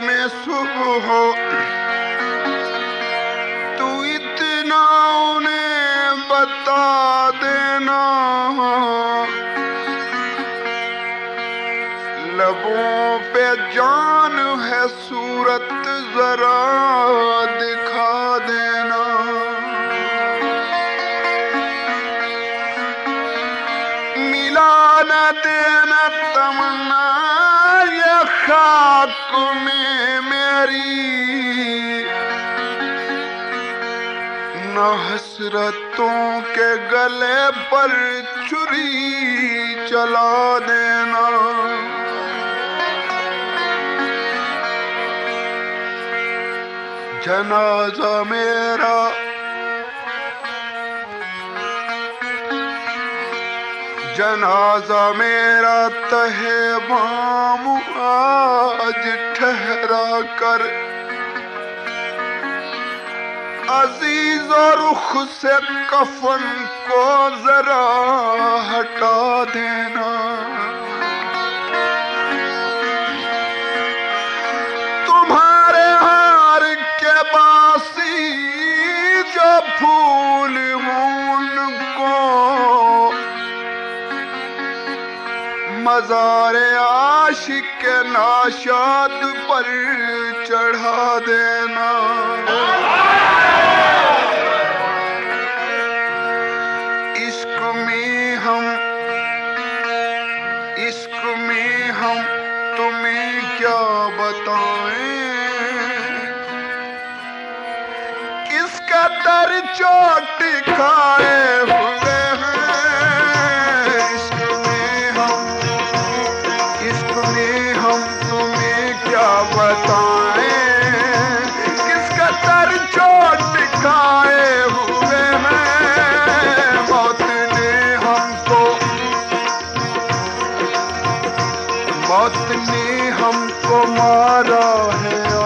में सुबह हो। तू इतना उन्हें बता देना। लबों पे जान है सूरत जरा दिखा। हसरतों के गले पर छुरी चला देना। जनाजा मेरा जनाजा मेरा तहे माम आज ठहरा कर अज़ीज़ और रुख से कफन को जरा हटा देना। बाज़ार आशिक नाशाद पर चढ़ा देना। इश्क में हम, इश्क में हम तुम्हें क्या बताएँ? किसका दर चोट खाए हो मौत ने हमको मारा है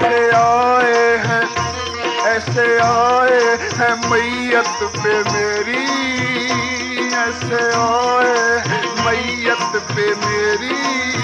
ऐसे आए हैं ऐसे आए हैं मैयत पे मेरी। ऐसे आए मैयत पे मेरी।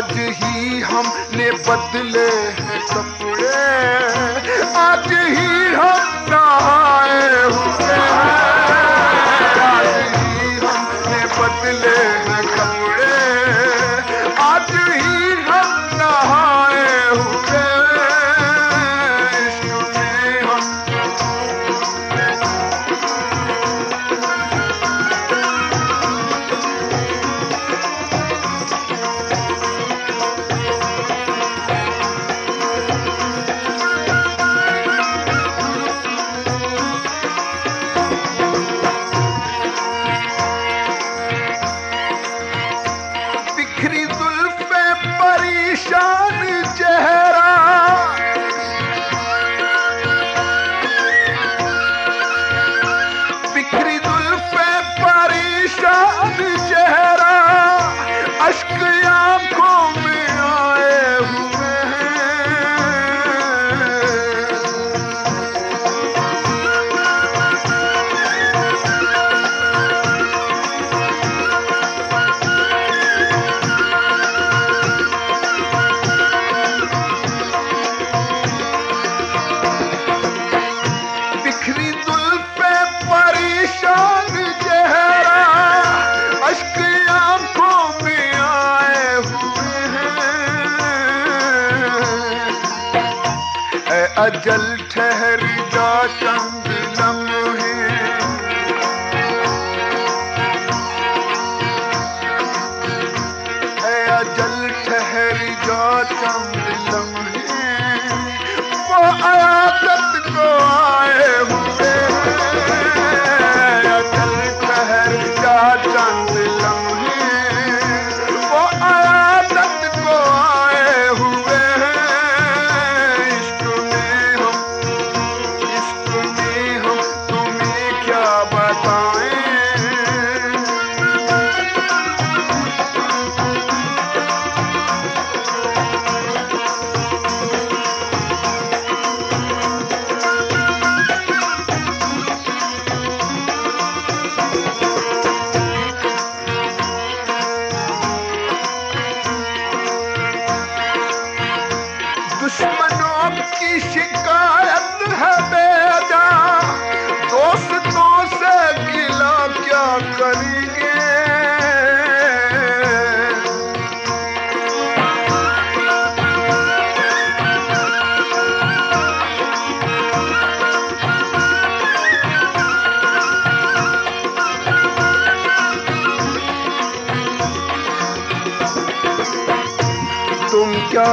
आज ही हमने बदले हैं सब अजल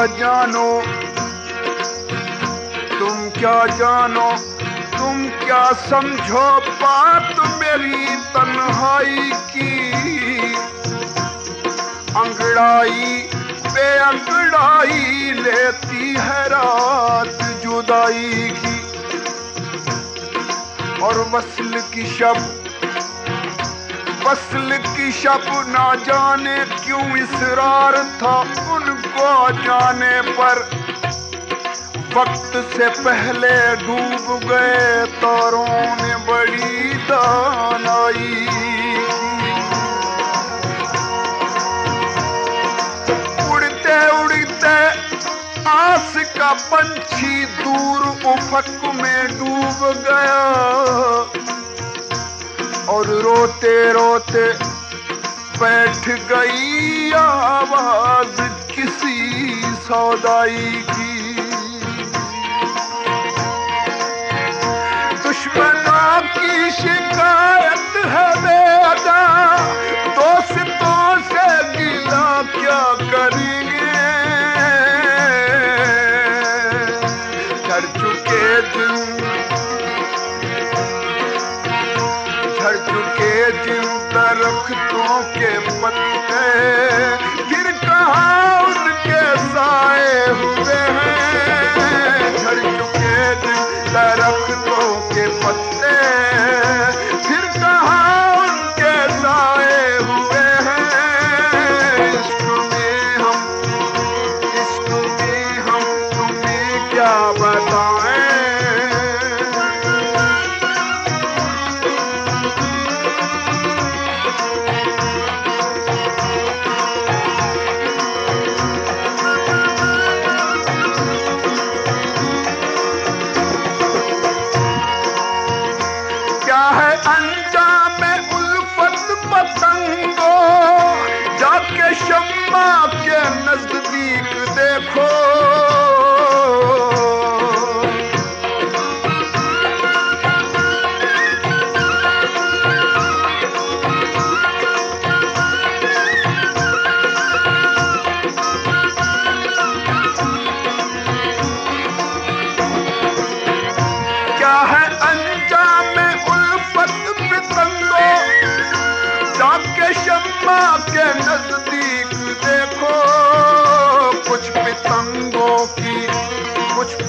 जानो? तुम क्या जानो? तुम क्या समझो बात मेरी तन्हाई की? अंगड़ाई बे अंगड़ाई लेती है रात जुदाई की। और वसल की शब्द फ़सल की शब ना जाने क्यों इसरार था उनको जाने पर। वक्त से पहले डूब गए तारों ने बड़ी दानाई। उड़ते उड़ते आस का पंछी दूर उफक में डूब गया। और रोते रोते बैठ गई आवाज़ किसी सौदाई की। दुश्मनों की शिकायत है बेदा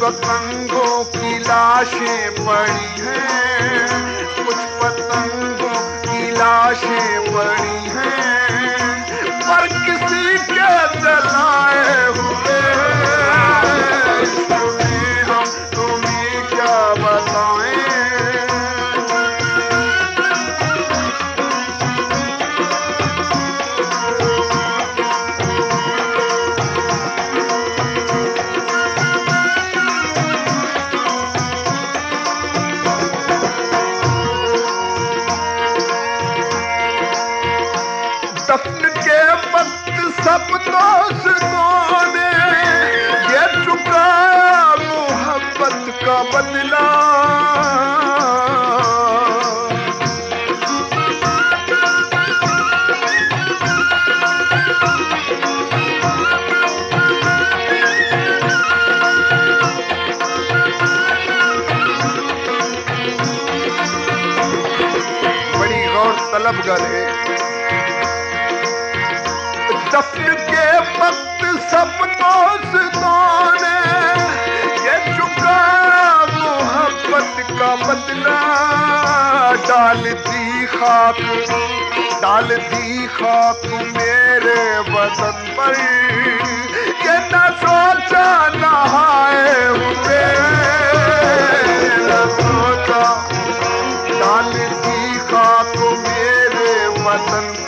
సత్సంగ दफन के वक्त सब दोस्तों बदला डालती खाक डालती खाक मेरे बदन पर। ये न सोचा नहाए हुए, न सोचा डालती खाक मेरे वतन पर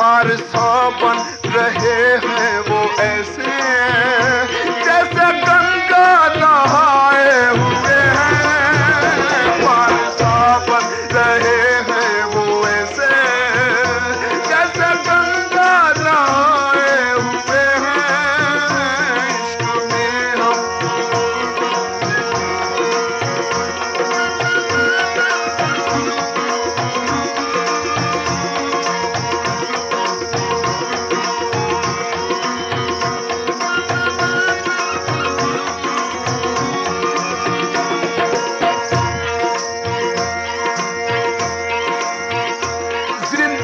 हमारे सावन रहे हैं वो ऐसे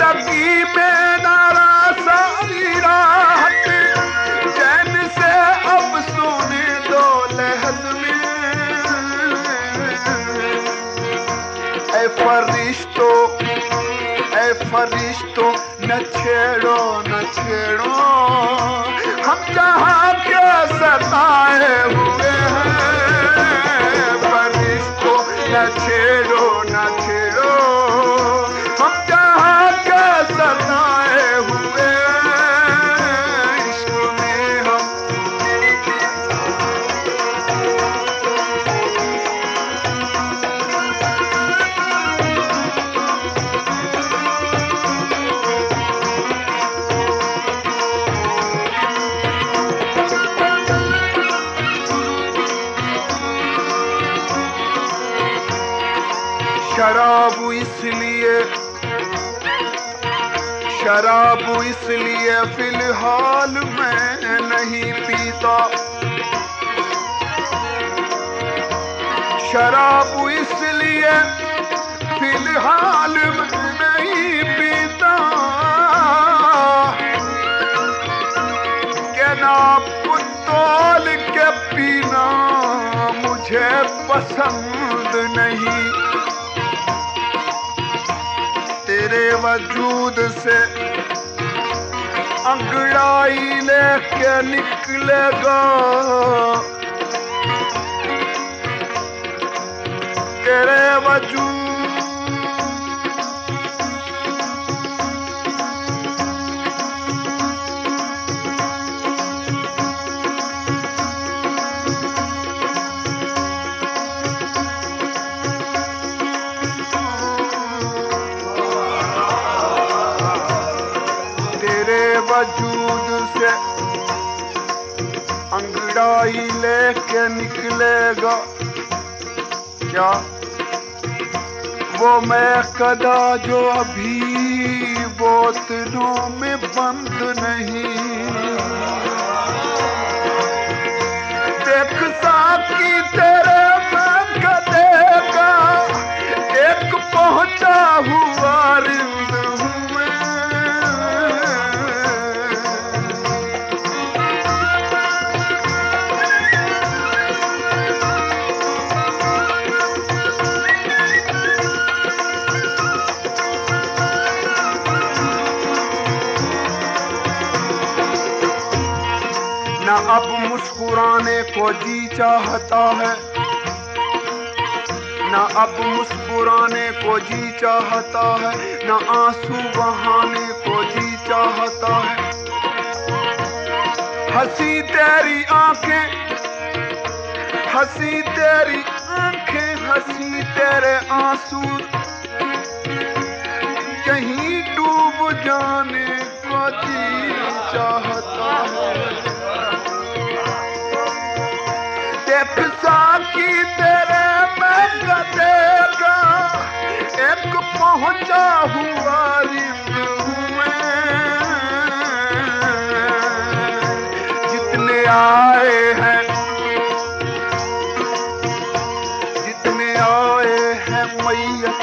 Tapi शराब इसलिए फ़िलहाल मैं नहीं पीता। शराब इसलिए फ़िलहाल मैं नहीं पीता। के नाम तोल के पीना मुझे पसंद नहीं? वजूद से अंगड़ाई लेके निकलेगा। तेरे वजूद अंगड़ाई लेके निकलेगा। क्या? वो मैं कदा जो अभी बोतलों में बंद नहीं। देख साकी तेरे मैं कदेगा एक पहुँचा हुआ रिंद हूँ। मुस्कुराने को जी चाहता है। न अब मुस्कुराने को जी चाहता है, न आँसू बहाने को जी चाहता है। हँसी तेरी आँखें, हँसी तेरी आँखें, हँसी तेरे आँसू। कहीं डूब जाने को जी चाहता है। देख साकी तेरे में गदेगा एक पहुँचा हुआ हूँ जितने आए हैं, जितने आए हैं मैयत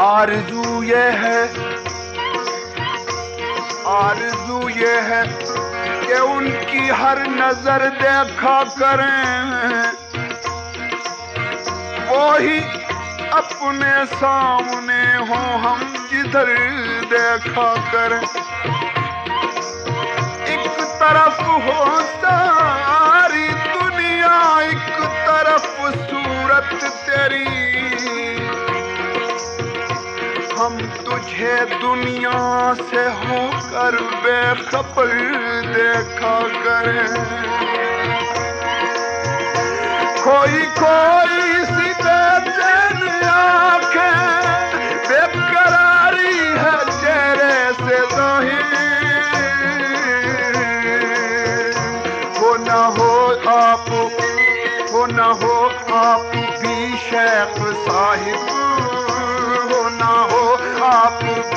आरज़ू ये है। आरज़ू ये है कि उनकी हर नज़र देखा करें। वो ही अपने सामने हो हम जिधर देखा कर। एक तरफ़ हो सारी दुनिया, एक तरफ़ सूरत तेरी। हम तुझे दुनिया से होकर बेखबर देखा करें। कोई कोई न हो आप भी शेख साहिब। हो ना हो आप